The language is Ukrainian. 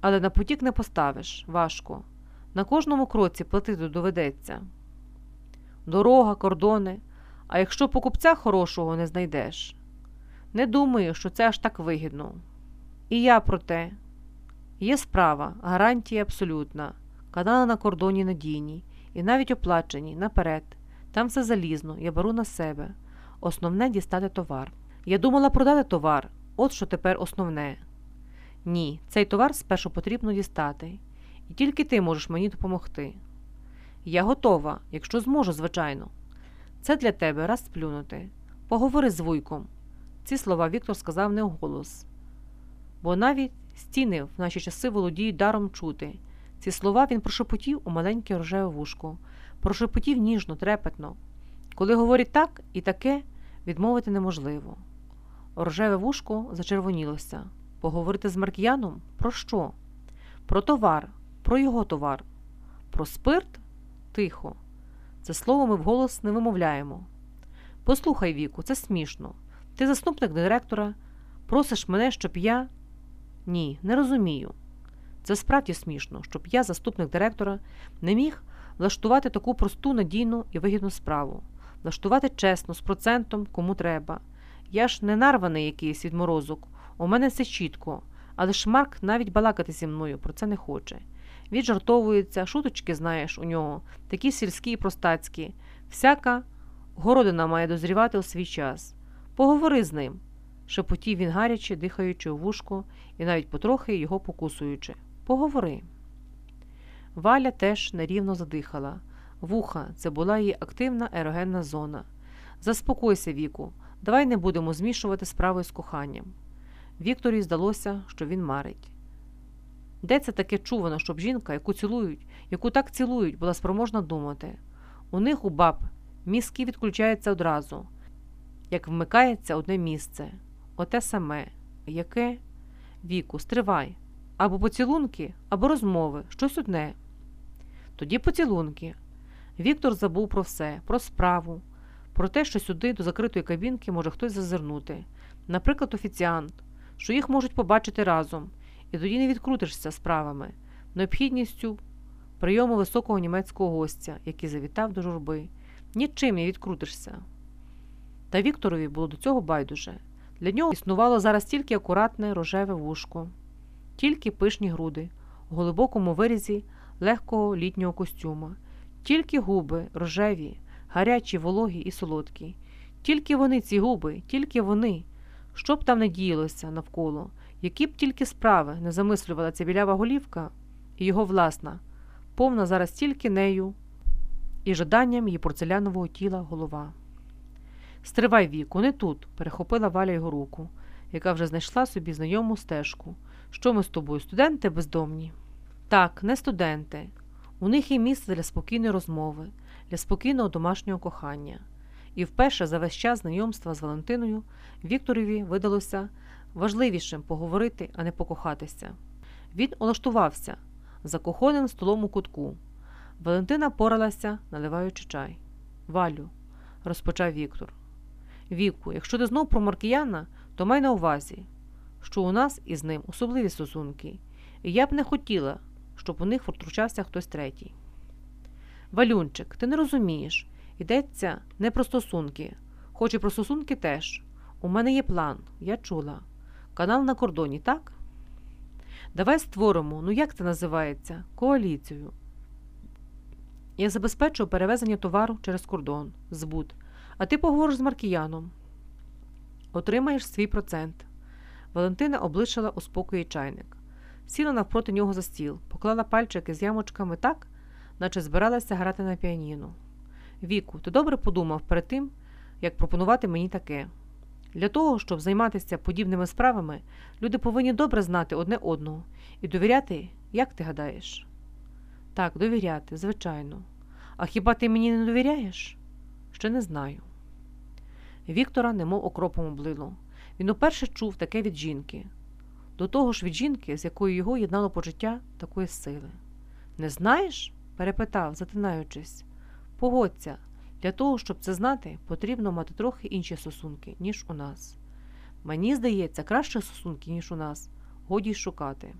Але на потік не поставиш важко. На кожному кроці платити доведеться. Дорога, кордони. А якщо покупця хорошого не знайдеш, не думаю, що це аж так вигідно. І я про те. Є справа, гарантія абсолютна, канали на кордоні надійні і навіть оплачені наперед. Там все залізно, я беру на себе. Основне дістати товар. Я думала продати товар, от що тепер основне. Ні, цей товар спершу потрібно дістати, і тільки ти можеш мені допомогти. Я готова, якщо зможу, звичайно. Це для тебе раз сплюнути. Поговори з вуйком. Ці слова Віктор сказав не вголос. Бо навіть стіни в наші часи володіють даром чути. Ці слова він прошепотів у маленьке рожеве вушко, прошепотів ніжно, трепетно. Коли говорить так і таке, відмовити неможливо. Рожеве вушко зачервонілося. Поговорити з Марк'яном? Про що? Про товар, про його товар. Про спирт? Тихо. Це слово ми вголос не вимовляємо. Послухай, Віку, це смішно. Ти заступник директора, просиш мене, щоб я. Ні, не розумію. Це справді смішно, щоб я, заступник директора, не міг влаштувати таку просту, надійну і вигідну справу, влаштувати чесно, з процентом, кому треба. Я ж не нарваний якийсь відморозок, у мене все чітко, але ж Марк навіть балакати зі мною про це не хоче. Віджартовується, шуточки, знаєш, у нього, такі сільські і простацькі. Всяка городина має дозрівати у свій час. Поговори з ним, шепотів він гаряче, дихаючи у вушко і навіть потрохи його покусуючи. Поговори. Валя теж нерівно задихала. Вуха це була її активна ерогенна зона. Заспокойся, Віку, давай не будемо змішувати справи з коханням. Вікторі здалося, що він марить. Де це таке чувано, щоб жінка, яку цілують, яку так цілують, була спроможна думати? У них у баб мізки відключаються одразу, як вмикається одне місце, оте саме, яке віку, стривай, або поцілунки, або розмови, щось одне. Тоді поцілунки. Віктор забув про все, про справу, про те, що сюди до закритої кабінки може хтось зазирнути, наприклад, офіціант, що їх можуть побачити разом, і тоді не відкрутишся справами, необхідністю прийому високого німецького гостя, який завітав до журби. Нічим не відкрутишся. Та Вікторові було до цього байдуже. Для нього існувало зараз тільки акуратне рожеве вушко, тільки пишні груди, у глибокому вирізі легкого літнього костюма, тільки губи рожеві, гарячі, вологі і солодкі. Тільки вони, ці губи, тільки вони, що б там не діялося навколо, які б тільки справи не замислювала ця білява голівка і його власна, повна зараз тільки нею і жаданням її порцелянового тіла голова. Стривай віку, не тут, перехопила Валя його руку, яка вже знайшла собі знайому стежку. Що ми з тобою, студенти бездомні? Так, не студенти. У них є місце для спокійної розмови, для спокійного домашнього кохання. І вперше за весь час знайомства з Валентиною Вікторові видалося важливішим поговорити, а не покохатися. Він улаштувався за кухонним столом у кутку. Валентина поралася, наливаючи чай. Валю, розпочав Віктор. Віку, якщо ти знов про Маркіяна, то май на увазі, що у нас із ним особливі стосунки, і я б не хотіла, щоб у них втручався хтось третій. Валюнчик, ти не розумієш, йдеться не про стосунки, хоч і про стосунки теж. У мене є план, я чула. Канал на кордоні, так? Давай створимо, ну як це називається, коаліцію. Я забезпечу перевезення товару через кордон, збут, а ти поговориш з Маркіяном. Отримаєш свій процент. Валентина облишила у спокої чайник, сіла навпроти нього за стіл, поклала пальчики з ямочками так, наче збиралася грати на піаніно. Віку, ти добре подумав перед тим, як пропонувати мені таке. Для того, щоб займатися подібними справами, люди повинні добре знати одне одного і довіряти, як ти гадаєш? Так, довіряти, звичайно. А хіба ти мені не довіряєш? Ще не знаю. Віктора немов окропом облило. Він уперше чув таке від жінки, до того ж від жінки, з якою його єднало почуття такої сили. Не знаєш? перепитав, затинаючись. Погодься, для того, щоб це знати, потрібно мати трохи інші стосунки, ніж у нас. Мені здається, краще стосунки, ніж у нас, годі шукати.